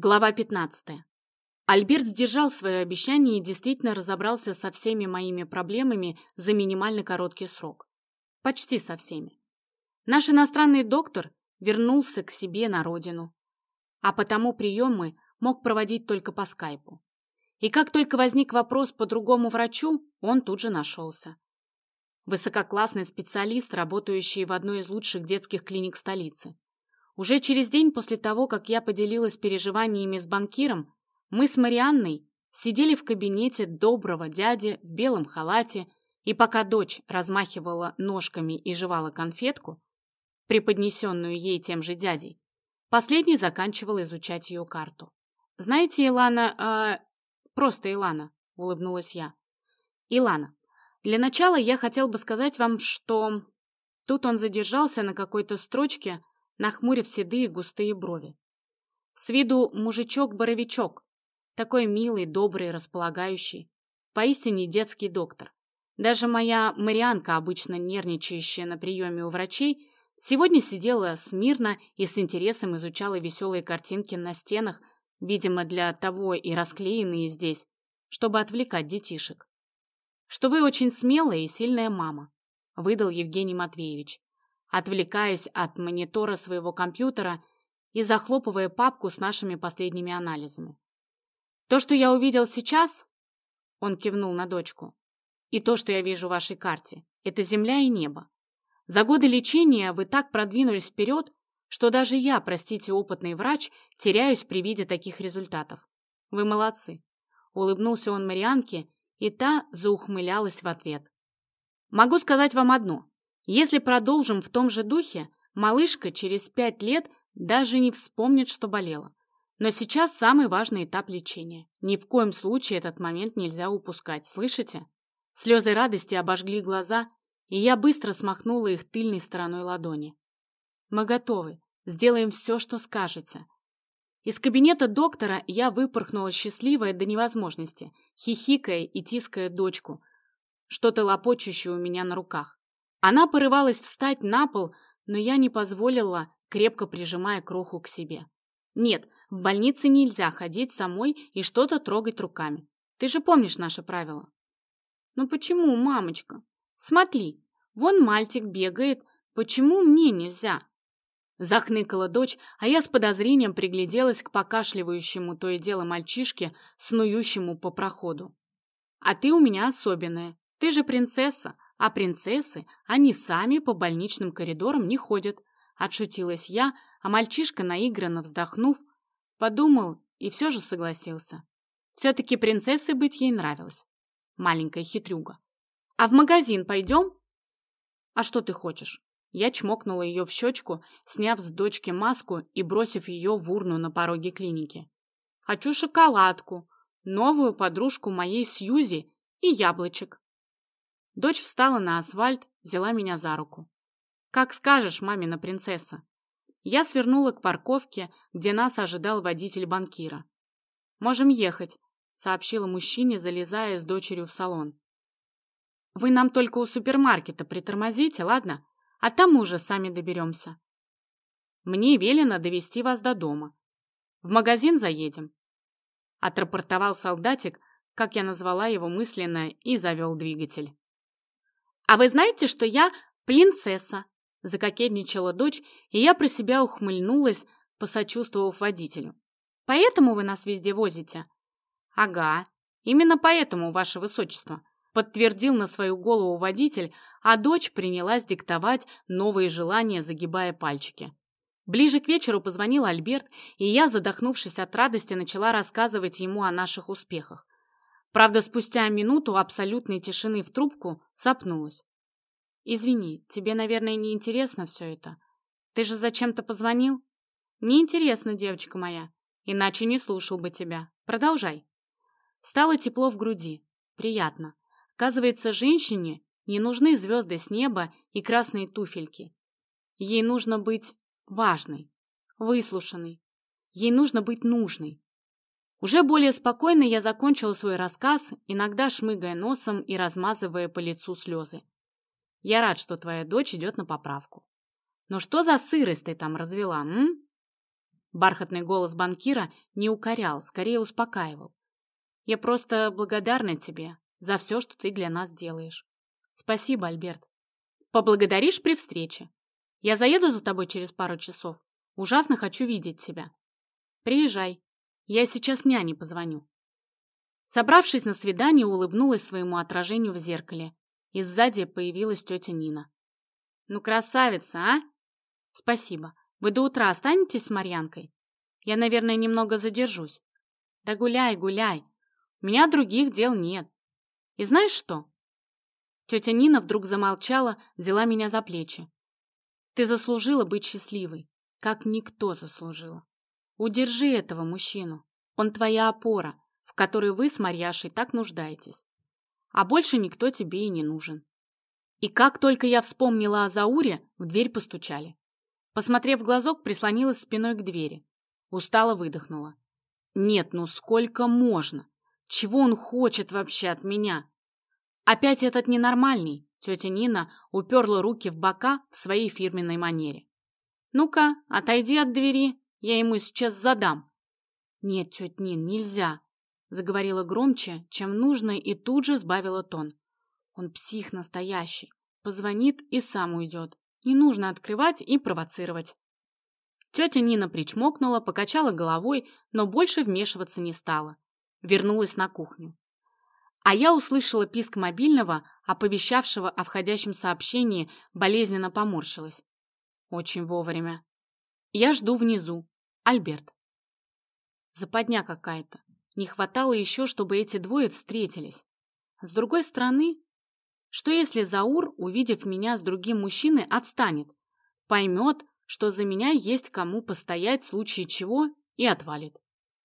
Глава 15. Альберт сдержал свое обещание и действительно разобрался со всеми моими проблемами за минимально короткий срок. Почти со всеми. Наш иностранный доктор вернулся к себе на родину, а потому приемы мог проводить только по скайпу. И как только возник вопрос по другому врачу, он тут же нашелся. Высококлассный специалист, работающий в одной из лучших детских клиник столицы. Уже через день после того, как я поделилась переживаниями с банкиром, мы с Марианной сидели в кабинете доброго дяди в белом халате, и пока дочь размахивала ножками и жевала конфетку, преподнесенную ей тем же дядей, последний заканчивал изучать ее карту. «Знаете, Илана, э, просто Илана», — улыбнулась я. «Илана, для начала я хотел бы сказать вам, что...» Тут он задержался на какой-то строчке, нахмурив седые густые брови. С виду мужичок-боровичок, такой милый, добрый, располагающий. Поистине детский доктор. Даже моя Марианка, обычно нервничающая на приеме у врачей, сегодня сидела смирно и с интересом изучала веселые картинки на стенах, видимо, для того и расклеенные здесь, чтобы отвлекать детишек. «Что вы очень смелая и сильная мама», — выдал Евгений Матвеевич отвлекаясь от монитора своего компьютера и захлопывая папку с нашими последними анализами. То, что я увидел сейчас, он кивнул на дочку, и то, что я вижу в вашей карте, это земля и небо. За годы лечения вы так продвинулись вперед, что даже я, простите, опытный врач, теряюсь при виде таких результатов. Вы молодцы. Улыбнулся он Марианке, и та заухмылялась в ответ. Могу сказать вам одно. Если продолжим в том же духе, малышка через пять лет даже не вспомнит, что болела. Но сейчас самый важный этап лечения. Ни в коем случае этот момент нельзя упускать, слышите? Слезы радости обожгли глаза, и я быстро смахнула их тыльной стороной ладони. Мы готовы. Сделаем все, что скажете. Из кабинета доктора я выпорхнула счастливая до невозможности, хихикая и тиская дочку, что-то лопочущее у меня на руках. Она порывалась встать на пол, но я не позволила, крепко прижимая кроху к себе. Нет, в больнице нельзя ходить самой и что-то трогать руками. Ты же помнишь наши правила. Ну почему, мамочка? Смотри, вон мальчик бегает, почему мне нельзя? Захныкала дочь, а я с подозрением пригляделась к покашливающему то и дело мальчишке, снующему по проходу. А ты у меня особенная. Ты же принцесса, а принцессы, они сами по больничным коридорам не ходят. Отшутилась я, а мальчишка, наигранно вздохнув, подумал и все же согласился. Все-таки принцессой быть ей нравилось. Маленькая хитрюга. А в магазин пойдем? А что ты хочешь? Я чмокнула ее в щечку, сняв с дочки маску и бросив ее в урну на пороге клиники. Хочу шоколадку, новую подружку моей Сьюзи и яблочек. Дочь встала на асфальт, взяла меня за руку. «Как скажешь, мамина принцесса». Я свернула к парковке, где нас ожидал водитель банкира. «Можем ехать», — сообщила мужчине, залезая с дочерью в салон. «Вы нам только у супермаркета притормозите, ладно? А там мы уже сами доберемся». «Мне велено довести вас до дома. В магазин заедем», — отрапортовал солдатик, как я назвала его мысленно, и завел двигатель. «А вы знаете, что я принцесса?» Закокетничала дочь, и я про себя ухмыльнулась, посочувствовав водителю. «Поэтому вы нас везде возите?» «Ага, именно поэтому, ваше высочество», подтвердил на свою голову водитель, а дочь принялась диктовать новые желания, загибая пальчики. Ближе к вечеру позвонил Альберт, и я, задохнувшись от радости, начала рассказывать ему о наших успехах. Правда, спустя минуту абсолютной тишины в трубку запнулась. «Извини, тебе, наверное, не интересно все это. Ты же зачем-то позвонил?» «Не интересно, девочка моя, иначе не слушал бы тебя. Продолжай». Стало тепло в груди. Приятно. Оказывается, женщине не нужны звезды с неба и красные туфельки. Ей нужно быть важной, выслушанной. Ей нужно быть нужной. Уже более спокойно я закончила свой рассказ, иногда шмыгая носом и размазывая по лицу слезы. Я рад, что твоя дочь идет на поправку. Но что за сырость ты там развела, м? Бархатный голос банкира не укорял, скорее успокаивал. «Я просто благодарна тебе за все, что ты для нас делаешь. Спасибо, Альберт. Поблагодаришь при встрече. Я заеду за тобой через пару часов. Ужасно хочу видеть тебя. Приезжай. Я сейчас няне позвоню». Собравшись на свидание, улыбнулась своему отражению в зеркале. И сзади появилась тетя Нина. «Ну, красавица, а?» «Спасибо. Вы до утра останетесь с Марьянкой? Я, наверное, немного задержусь. Да гуляй, гуляй. У меня других дел нет. И знаешь что? Тетя Нина вдруг замолчала, взяла меня за плечи. Ты заслужила быть счастливой, как никто заслужила. Удержи этого мужчину. Он твоя опора, в которой вы с Марьяшей так нуждаетесь. А больше никто тебе и не нужен. И как только я вспомнила о Зауре, в дверь постучали. Посмотрев в глазок, прислонилась спиной к двери. Устало выдохнула. Нет, ну сколько можно? Чего он хочет вообще от меня? Опять этот ненормальный. Тетя Нина уперла руки в бока в своей фирменной манере. «Ну-ка, отойди от двери, я ему сейчас задам». «Нет, тетя Нин, нельзя», — заговорила громче, чем нужно, и тут же сбавила тон. «Он псих настоящий. Позвонит и сам уйдет. Не нужно открывать и провоцировать. Тетя Нина причмокнула, покачала головой, но больше вмешиваться не стала. Вернулась на кухню. А я услышала писк мобильного, оповещавшего о входящем сообщении, болезненно поморщилась. Очень вовремя. Я жду внизу. Альберт. Западня какая-то. Не хватало еще, чтобы эти двое встретились. С другой стороны, что если Заур, увидев меня с другим мужчиной, отстанет, поймет, что за меня есть кому постоять в случае чего и отвалит?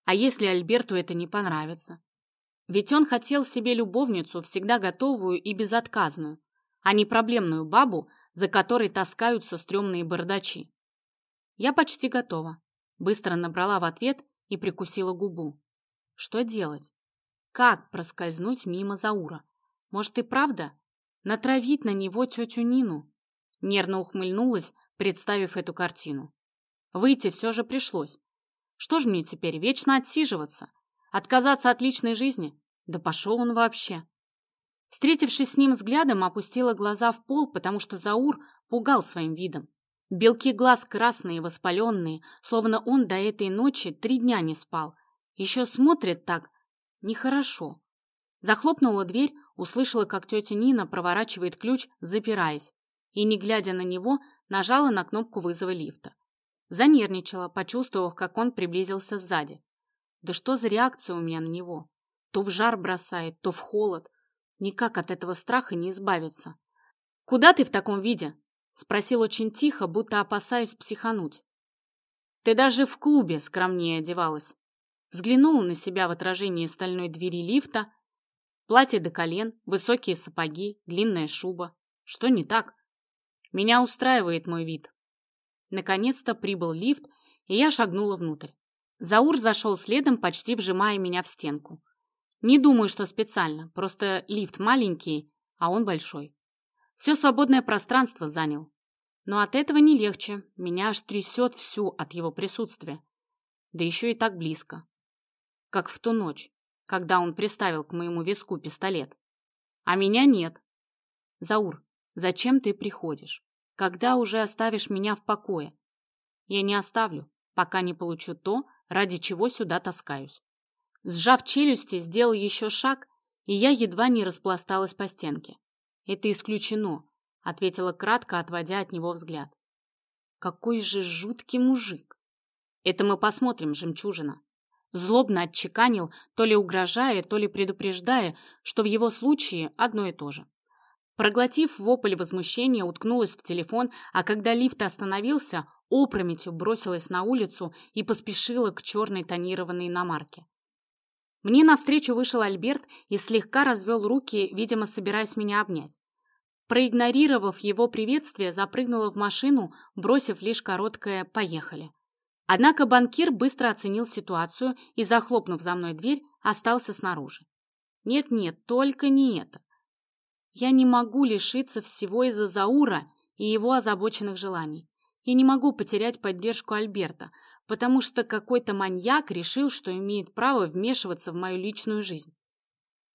А если Альберту это не понравится? Ведь он хотел себе любовницу, всегда готовую и безотказную, а не проблемную бабу, за которой таскаются стрёмные бардачи. Я почти готова. Быстро набрала в ответ и прикусила губу. Что делать? Как проскользнуть мимо Заура? Может и правда Натравить на него тетю Нину. Нервно ухмыльнулась, представив эту картину. Выйти все же пришлось. Что ж мне теперь, вечно отсиживаться? Отказаться от личной жизни? Да пошел он вообще. Встретившись с ним взглядом, опустила глаза в пол, потому что Заур пугал своим видом. Белки глаз красные, воспаленные, словно он до этой ночи три дня не спал. Еще смотрит так нехорошо. Захлопнула дверь, услышала, как тетя Нина проворачивает ключ, запираясь, и, не глядя на него, нажала на кнопку вызова лифта. Занервничала, почувствовав, как он приблизился сзади. Да что за реакция у меня на него? То в жар бросает, то в холод. Никак от этого страха не избавиться. «Куда ты в таком виде?» Спросил очень тихо, будто опасаясь психануть. «Ты даже в клубе скромнее одевалась». Взглянула на себя в отражении стальной двери лифта Платье до колен, высокие сапоги, длинная шуба. Что не так? Меня устраивает мой вид. Наконец-то прибыл лифт, и я шагнула внутрь. Заур зашел следом, почти вжимая меня в стенку. Не думаю, что специально, просто лифт маленький, а он большой. Все свободное пространство занял. Но от этого не легче, меня аж трясет всю от его присутствия. Да еще и так близко. Как в ту ночь когда он приставил к моему виску пистолет. А меня нет. Заур, зачем ты приходишь? Когда уже оставишь меня в покое? Я не оставлю, пока не получу то, ради чего сюда таскаюсь. Сжав челюсти, сделал еще шаг, и я едва не распласталась по стенке. Это исключено, ответила кратко, отводя от него взгляд. Какой же жуткий мужик. Это мы посмотрим, жемчужина. Злобно отчеканил, то ли угрожая, то ли предупреждая, что в его случае одно и то же. Проглотив вопль возмущения, уткнулась в телефон, а когда лифт остановился, опрометью бросилась на улицу и поспешила к черной тонированной иномарке. Мне навстречу вышел Альберт и слегка развел руки, видимо, собираясь меня обнять. Проигнорировав его приветствие, запрыгнула в машину, бросив лишь короткое «поехали». Однако банкир быстро оценил ситуацию и, захлопнув за мной дверь, остался снаружи. Нет-нет, только не это. Я не могу лишиться всего из-за Заура и его озабоченных желаний. Я не могу потерять поддержку Альберта, потому что какой-то маньяк решил, что имеет право вмешиваться в мою личную жизнь.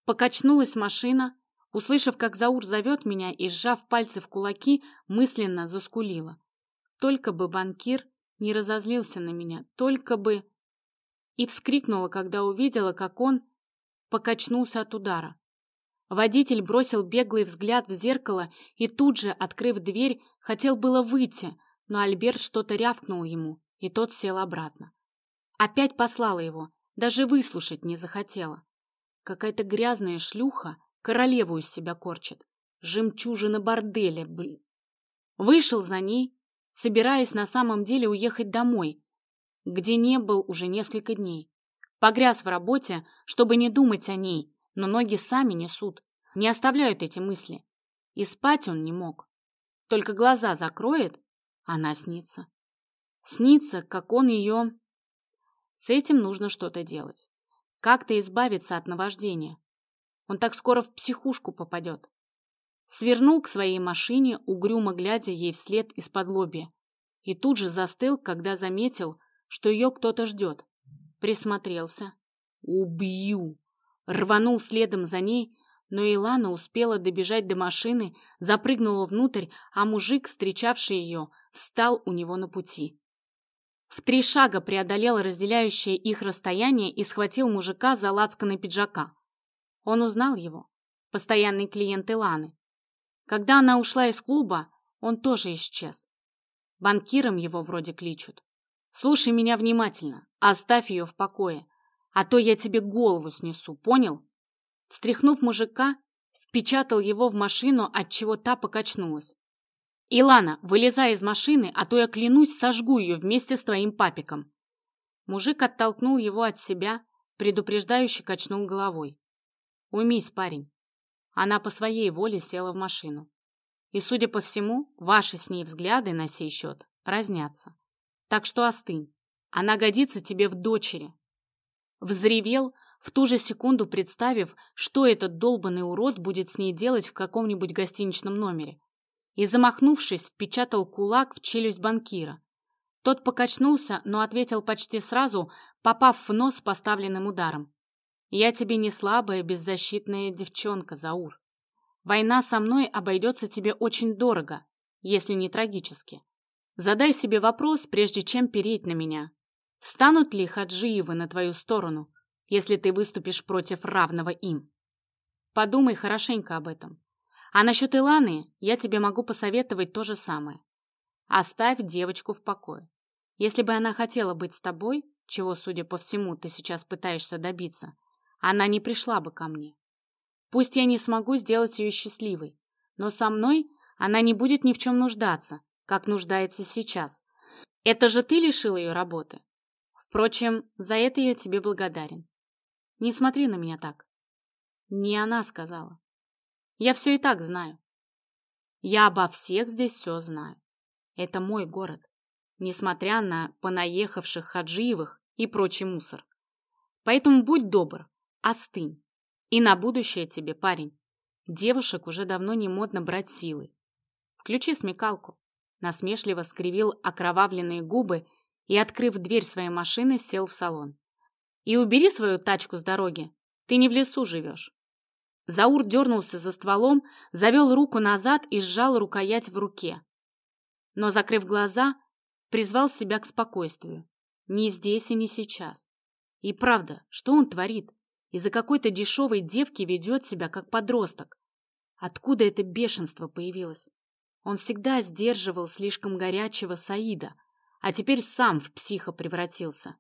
Покачнулась машина, услышав, как Заур зовет меня и, сжав пальцы в кулаки, мысленно заскулила. Только бы банкир не разозлился на меня, только бы... И вскрикнула, когда увидела, как он покачнулся от удара. Водитель бросил беглый взгляд в зеркало и тут же, открыв дверь, хотел было выйти, но Альберт что-то рявкнул ему, и тот сел обратно. Опять послала его, даже выслушать не захотела. Какая-то грязная шлюха королеву из себя корчит. Жемчужина борделя, блин. Вышел за ней, собираясь на самом деле уехать домой, где не был уже несколько дней. Погряз в работе, чтобы не думать о ней, но ноги сами несут, не оставляют эти мысли. И спать он не мог. Только глаза закроет, она снится. Снится, как он ее... С этим нужно что-то делать. Как-то избавиться от наваждения. Он так скоро в психушку попадет. Свернул к своей машине, угрюмо глядя ей вслед из-под лобья. И тут же застыл, когда заметил, что ее кто-то ждет. Присмотрелся. «Убью!» Рванул следом за ней, но Илана успела добежать до машины, запрыгнула внутрь, а мужик, встречавший ее, встал у него на пути. В три шага преодолел разделяющее их расстояние и схватил мужика за лацканы пиджака. Он узнал его. Постоянный клиент Иланы. Когда она ушла из клуба, он тоже исчез. Банкиром его вроде кличут. Слушай меня внимательно, оставь ее в покое а то я тебе голову снесу, понял? Встряхнув мужика, впечатал его в машину, от чего та покачнулась. «Илана, вылезай из машины, а то я, клянусь, сожгу ее вместе с твоим папиком». Мужик оттолкнул его от себя, предупреждающе качнул головой. «Уймись, парень». Она по своей воле села в машину. И, судя по всему, ваши с ней взгляды на сей счет разнятся. Так что остынь. Она годится тебе в дочери, Взревел, в ту же секунду представив, что этот долбанный урод будет с ней делать в каком-нибудь гостиничном номере. И, замахнувшись, впечатал кулак в челюсть банкира. Тот покачнулся, но ответил почти сразу, попав в нос поставленным ударом. «Я тебе не слабая, беззащитная девчонка, Заур. Война со мной обойдется тебе очень дорого, если не трагически. Задай себе вопрос, прежде чем переть на меня. Встанут ли Хаджиевы на твою сторону, если ты выступишь против равного им? Подумай хорошенько об этом. А насчет Иланы я тебе могу посоветовать то же самое. Оставь девочку в покое. Если бы она хотела быть с тобой, чего, судя по всему, ты сейчас пытаешься добиться, она не пришла бы ко мне. Пусть я не смогу сделать ее счастливой, но со мной она не будет ни в чем нуждаться, как нуждается сейчас. Это же ты лишил ее работы. Впрочем, за это я тебе благодарен. Не смотри на меня так. Не она сказала. Я все и так знаю. Я обо всех здесь все знаю. Это мой город, несмотря на понаехавших хаджиевых и прочий мусор. Поэтому будь добр, остынь. И на будущее тебе, парень. Девушек уже давно не модно брать силы. Включи смекалку. Насмешливо скривил окровавленные губы и, открыв дверь своей машины, сел в салон. «И убери свою тачку с дороги. Ты не в лесу живешь». Заур дернулся за стволом, завел руку назад и сжал рукоять в руке. Но, закрыв глаза, призвал себя к спокойствию. Не здесь и не сейчас. И правда, что он творит? Из-за какой-то дешевой девки ведет себя как подросток. Откуда это бешенство появилось? Он всегда сдерживал слишком горячего Саида, а теперь сам в психа превратился.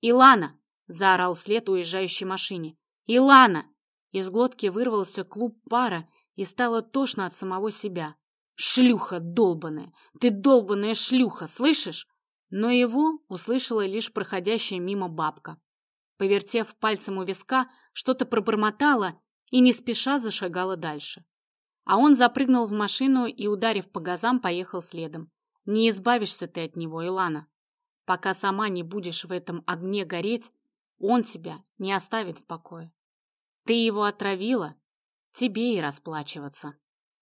«Илана!» — заорал след уезжающей машине. «Илана!» Из глотки вырвался клуб пара и стало тошно от самого себя. «Шлюха долбаная! Ты долбаная шлюха, слышишь?» Но его услышала лишь проходящая мимо бабка. Повертев пальцем у виска, что-то пробормотала и не спеша зашагала дальше. А он запрыгнул в машину и, ударив по газам, поехал следом. Не избавишься ты от него, Илана. Пока сама не будешь в этом огне гореть, он тебя не оставит в покое. Ты его отравила, тебе и расплачиваться.